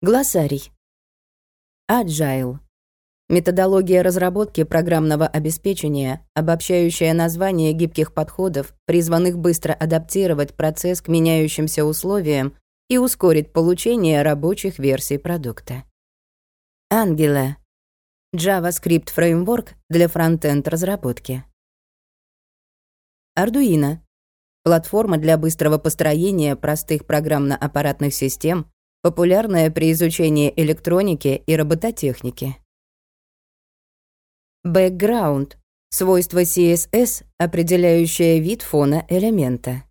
Глоссарий. Agile. Методология разработки программного обеспечения, обобщающая название гибких подходов, призванных быстро адаптировать процесс к меняющимся условиям и ускорить получение рабочих версий продукта. Angular. JavaScript фреймворк для фронтенд разработки. Arduino. Платформа для быстрого построения простых программно-аппаратных систем, популярная при изучении электроники и робототехники. Background — свойство CSS, определяющее вид фона элемента.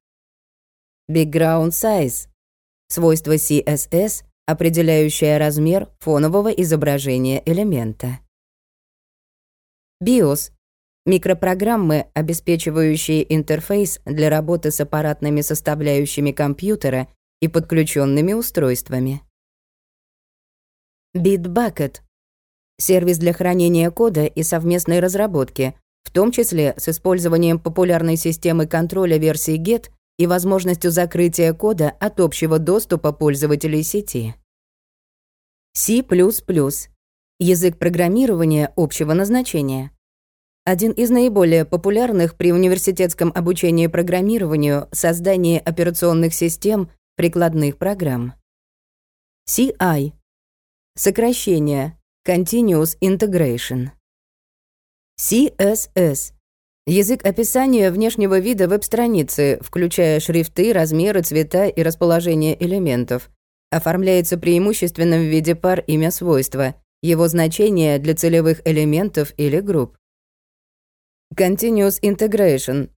Background size — свойство CSS, определяющее размер фонового изображения элемента. BIOS — микропрограммы, обеспечивающие интерфейс для работы с аппаратными составляющими компьютера и подключенными устройствами. Bitbucket сервис для хранения кода и совместной разработки, в том числе с использованием популярной системы контроля версии GET и возможностью закрытия кода от общего доступа пользователей сети. C++ язык программирования общего назначения. Один из наиболее популярных при университетском обучении программированию, создании операционных систем, прикладных программ. CI сокращение Continuous Integration. CSS. Язык описания внешнего вида веб-страницы, включая шрифты, размеры, цвета и расположение элементов. Оформляется преимущественно в виде пар имя свойства, его значение для целевых элементов или групп. Continuous Integration.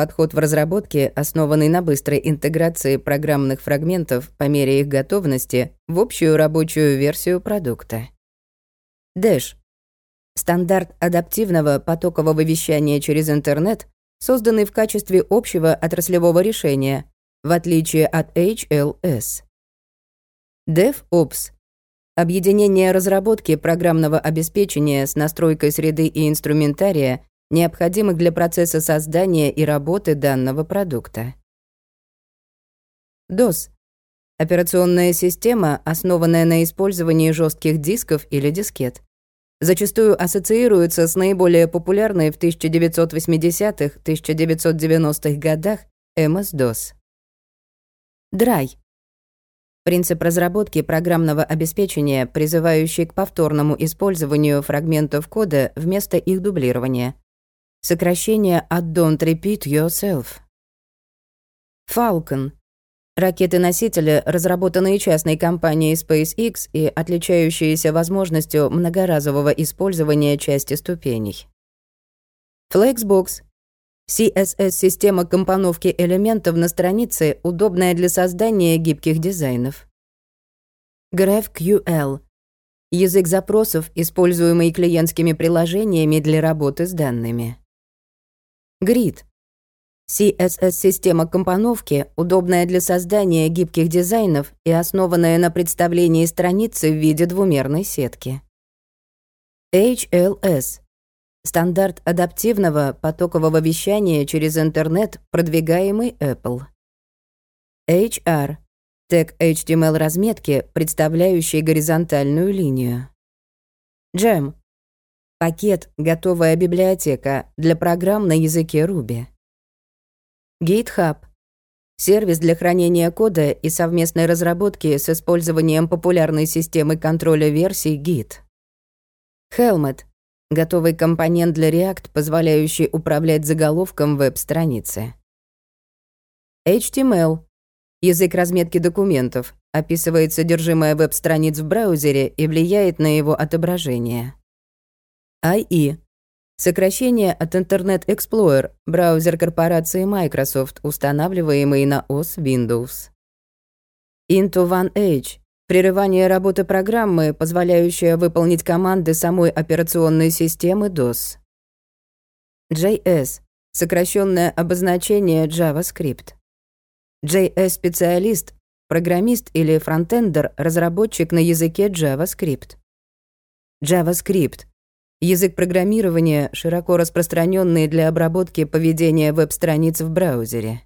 Подход в разработке, основанный на быстрой интеграции программных фрагментов по мере их готовности в общую рабочую версию продукта. Dash. Стандарт адаптивного потокового вещания через интернет, созданный в качестве общего отраслевого решения, в отличие от HLS. DevOps. Объединение разработки программного обеспечения с настройкой среды и инструментария, необходимых для процесса создания и работы данного продукта. DOS Операционная система, основанная на использовании жестких дисков или дискет. Зачастую ассоциируется с наиболее популярной в 1980-1990-х годах MS-DOS. Dry. Принцип разработки программного обеспечения, призывающий к повторному использованию фрагментов кода вместо их дублирования. Сокращение от Don't Repeat Yourself. Falcon — Ракеты-носители, разработанные частной компанией SpaceX и отличающиеся возможностью многоразового использования части ступеней. Flexbox CSS-система компоновки элементов на странице, удобная для создания гибких дизайнов. GraphQL — язык запросов, используемый клиентскими приложениями для работы с данными. Grid — CSS-система компоновки, удобная для создания гибких дизайнов и основанная на представлении страницы в виде двумерной сетки. HLS — стандарт адаптивного потокового вещания через интернет, продвигаемый Apple. HR — тег HTML-разметки, представляющий горизонтальную линию. Jam — пакет, готовая библиотека для программ на языке Ruby. GitHub — сервис для хранения кода и совместной разработки с использованием популярной системы контроля версий Git. Helmet — готовый компонент для React, позволяющий управлять заголовком веб-страницы. HTML — язык разметки документов, описывает содержимое веб-страниц в браузере и влияет на его отображение. IE Сокращение от Internet Explorer, браузер корпорации Microsoft, устанавливаемый на ОС Windows. Into One Edge — прерывание работы программы, позволяющее выполнить команды самой операционной системы DOS. JS — сокращенное обозначение JavaScript. JS-специалист — программист или фронтендер, разработчик на языке JavaScript. JavaScript Язык программирования, широко распространенный для обработки поведения веб-страниц в браузере.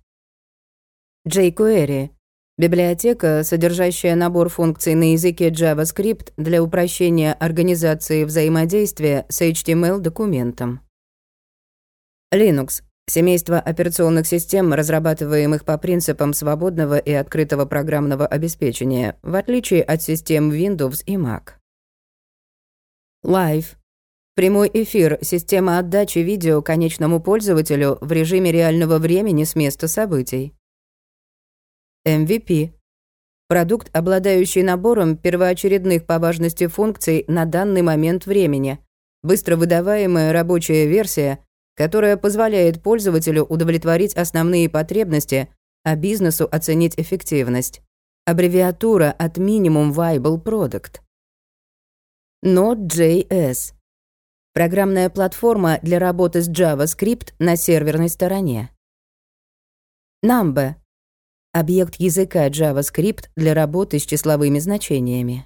jQuery Библиотека, содержащая набор функций на языке JavaScript для упрощения организации взаимодействия с HTML-документом. Linux — семейство операционных систем, разрабатываемых по принципам свободного и открытого программного обеспечения, в отличие от систем Windows и Mac. Live — прямой эфир, система отдачи видео конечному пользователю в режиме реального времени с места событий. MVP – продукт, обладающий набором первоочередных по важности функций на данный момент времени, быстро выдаваемая рабочая версия, которая позволяет пользователю удовлетворить основные потребности, а бизнесу оценить эффективность. Аббревиатура от Minimum Viable Product. Node.js – программная платформа для работы с JavaScript на серверной стороне. Number объект языка JavaScript для работы с числовыми значениями.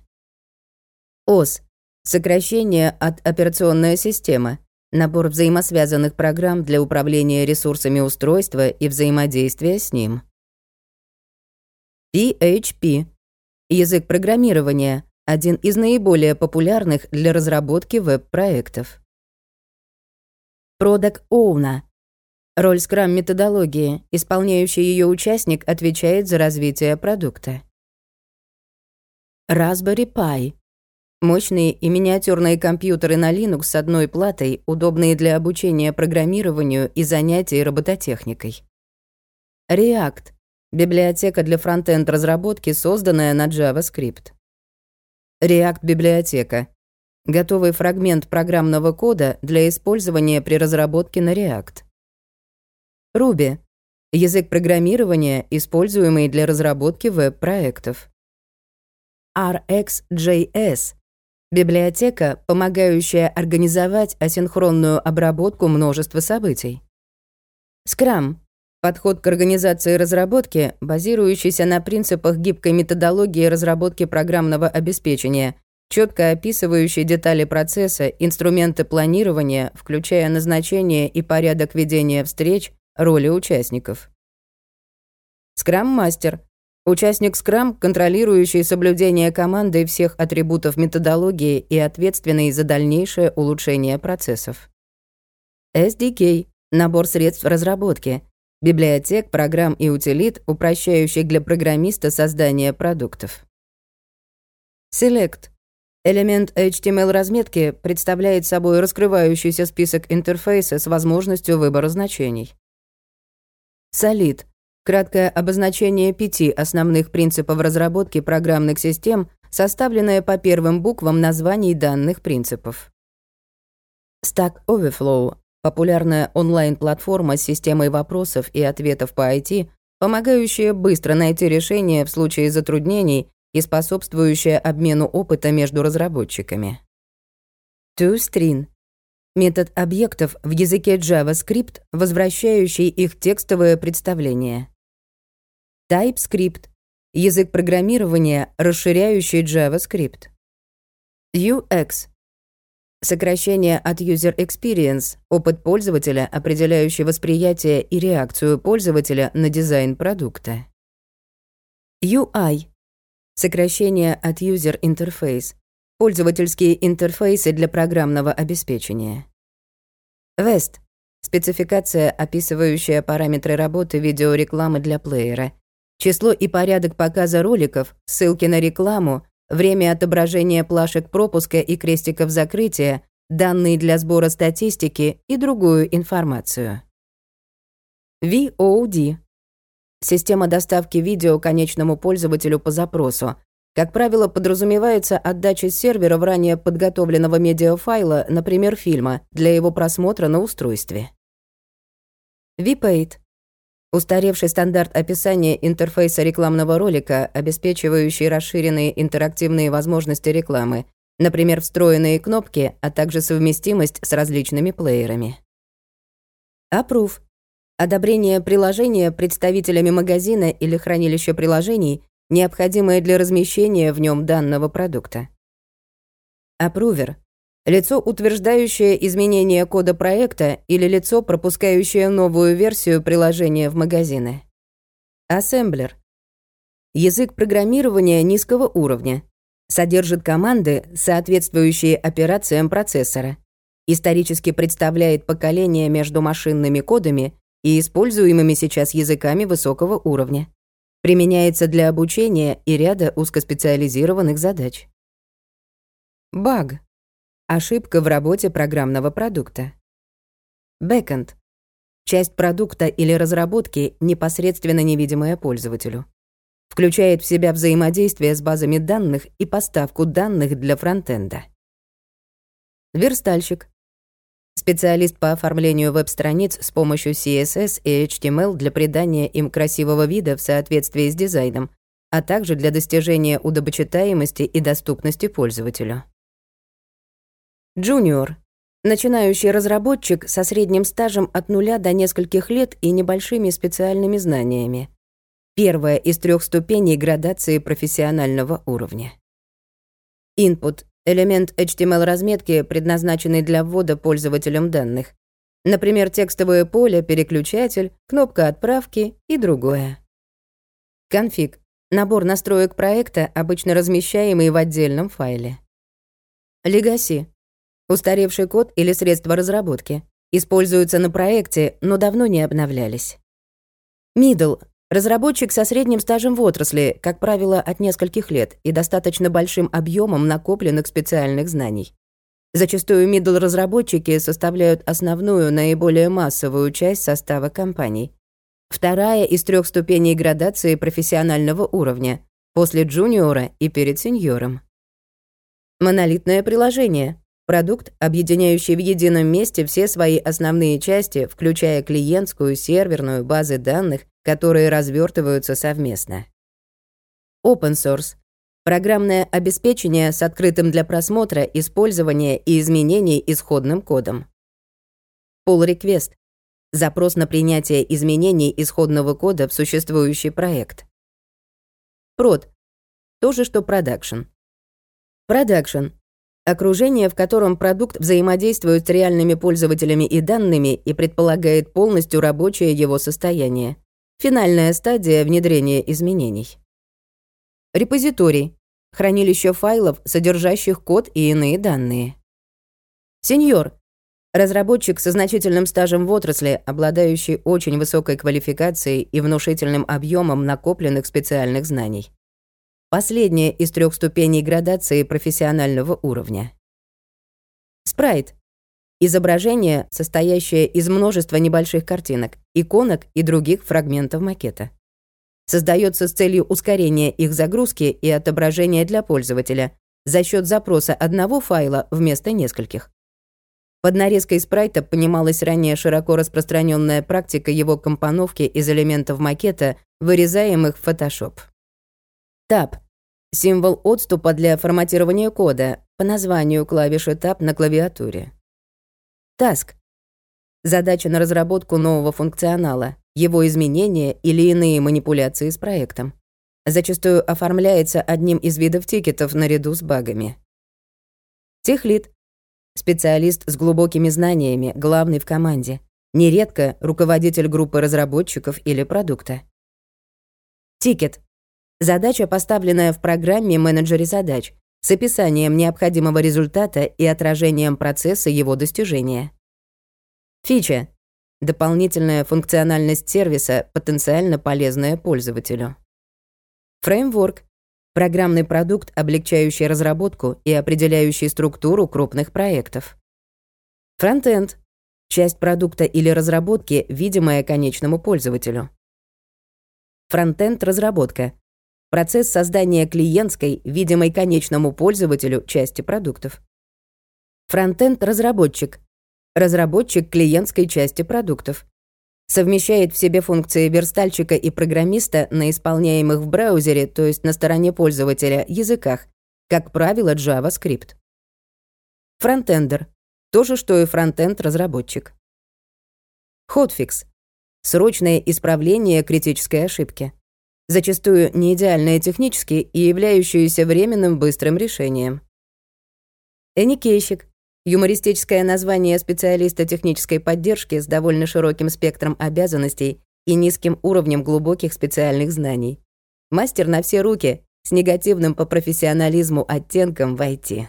ОС — сокращение от операционная система, набор взаимосвязанных программ для управления ресурсами устройства и взаимодействия с ним. PHP — язык программирования, один из наиболее популярных для разработки веб-проектов. Product Owner Роль скрам-методологии. Исполняющий ее участник отвечает за развитие продукта. Raspberry Pi. Мощные и миниатюрные компьютеры на Linux с одной платой, удобные для обучения программированию и занятий робототехникой. React. Библиотека для фронтенд разработки, созданная на JavaScript. React-библиотека. Готовый фрагмент программного кода для использования при разработке на React. Ruby — язык программирования, используемый для разработки веб-проектов. RxJS — библиотека, помогающая организовать асинхронную обработку множества событий. Scrum — подход к организации разработки, базирующийся на принципах гибкой методологии разработки программного обеспечения, четко описывающий детали процесса, инструменты планирования, включая назначение и порядок ведения встреч, роли участников. Скрам-мастер — участник скрам, контролирующий соблюдение командой всех атрибутов методологии и ответственный за дальнейшее улучшение процессов. SDK — набор средств разработки, библиотек, программ и утилит, упрощающих для программиста создание продуктов. Select — элемент HTML-разметки представляет собой раскрывающийся список интерфейса с возможностью выбора значений. Солид — краткое обозначение пяти основных принципов разработки программных систем, составленное по первым буквам названий данных принципов. Stack Overflow — популярная онлайн-платформа с системой вопросов и ответов по IT, помогающая быстро найти решение в случае затруднений и способствующая обмену опыта между разработчиками. ToString Метод объектов в языке JavaScript, возвращающий их текстовое представление. TypeScript — язык программирования, расширяющий JavaScript. UX — сокращение от User Experience, опыт пользователя, определяющий восприятие и реакцию пользователя на дизайн продукта. UI — сокращение от User Interface, Пользовательские интерфейсы для программного обеспечения. VEST — спецификация, описывающая параметры работы видеорекламы для плеера. Число и порядок показа роликов, ссылки на рекламу, время отображения плашек пропуска и крестиков закрытия, данные для сбора статистики и другую информацию. VOD — система доставки видео конечному пользователю по запросу, как правило, подразумевается отдача сервера в ранее подготовленного медиафайла, например, фильма, для его просмотра на устройстве. VPaid — устаревший стандарт описания интерфейса рекламного ролика, обеспечивающий расширенные интерактивные возможности рекламы, например, встроенные кнопки, а также совместимость с различными плеерами. Approve — одобрение приложения представителями магазина или хранилища приложений необходимое для размещения в нем данного продукта. Апрувер — лицо, утверждающее изменение кода проекта или лицо, пропускающее новую версию приложения в магазины. Ассемблер — Язык программирования низкого уровня. Содержит команды, соответствующие операциям процессора. Исторически представляет поколение между машинными кодами и используемыми сейчас языками высокого уровня. Применяется для обучения и ряда узкоспециализированных задач. Баг. Ошибка в работе программного продукта. Бэкэнд. Часть продукта или разработки, непосредственно невидимая пользователю. Включает в себя взаимодействие с базами данных и поставку данных для фронтенда. Верстальщик. Специалист по оформлению веб-страниц с помощью CSS и HTML для придания им красивого вида в соответствии с дизайном, а также для достижения удобочитаемости и доступности пользователю. Junior Начинающий разработчик со средним стажем от нуля до нескольких лет и небольшими специальными знаниями. Первая из трех ступеней градации профессионального уровня. Input — элемент HTML-разметки, предназначенный для ввода пользователям данных. Например, текстовое поле, переключатель, кнопка отправки и другое. Конфиг — набор настроек проекта, обычно размещаемый в отдельном файле. Legacy Устаревший код или средства разработки. Используются на проекте, но давно не обновлялись. Middle — разработчик со средним стажем в отрасли, как правило, от нескольких лет и достаточно большим объемом накопленных специальных знаний. Зачастую middle-разработчики составляют основную, наиболее массовую часть состава компаний. Вторая из трех ступеней градации профессионального уровня, после джуниора и перед сеньором. Монолитное приложение Продукт, объединяющий в едином месте все свои основные части, включая клиентскую, серверную, базы данных, которые развертываются совместно. Open Source — программное обеспечение с открытым для просмотра, использования и изменений исходным кодом. Pull Request — запрос на принятие изменений исходного кода в существующий проект. Prod — то же, что Production. Production Окружение, в котором продукт взаимодействует с реальными пользователями и данными и предполагает полностью рабочее его состояние. Финальная стадия внедрения изменений. Репозиторий. Хранилище файлов, содержащих код и иные данные. Сеньор. Разработчик со значительным стажем в отрасли, обладающий очень высокой квалификацией и внушительным объемом накопленных специальных знаний. Последняя из трех ступеней градации профессионального уровня. Спрайт. Изображение, состоящее из множества небольших картинок, иконок и других фрагментов макета. Создается с целью ускорения их загрузки и отображения для пользователя за счет запроса одного файла вместо нескольких. Под нарезкой спрайта понималась ранее широко распространенная практика его компоновки из элементов макета, вырезаемых в Photoshop. Tab — символ отступа для форматирования кода по названию клавиши Tab на клавиатуре. Task — задача на разработку нового функционала, его изменения или иные манипуляции с проектом. Зачастую оформляется одним из видов тикетов наряду с багами. Техлид — специалист с глубокими знаниями, главный в команде. Нередко руководитель группы разработчиков или продукта. Тикет Задача, поставленная в программе менеджере задач, с описанием необходимого результата и отражением процесса его достижения. Фича — дополнительная функциональность сервиса, потенциально полезная пользователю. Фреймворк — программный продукт, облегчающий разработку и определяющий структуру крупных проектов. Фронтенд — часть продукта или разработки, видимая конечному пользователю. Фронтенд-разработка Процесс создания клиентской, видимой конечному пользователю, части продуктов. Фронтенд-разработчик. Разработчик клиентской части продуктов. Совмещает в себе функции верстальщика и программиста на исполняемых в браузере, то есть на стороне пользователя, языках, как правило, JavaScript. Фронтендер. То же, что и фронтенд-разработчик. Hotfix. Срочное исправление критической ошибки зачастую не идеальные технически и являющиеся временным быстрым решением. Эникейщик — юмористическое название специалиста технической поддержки с довольно широким спектром обязанностей и низким уровнем глубоких специальных знаний. Мастер на все руки, с негативным по профессионализму оттенком в IT.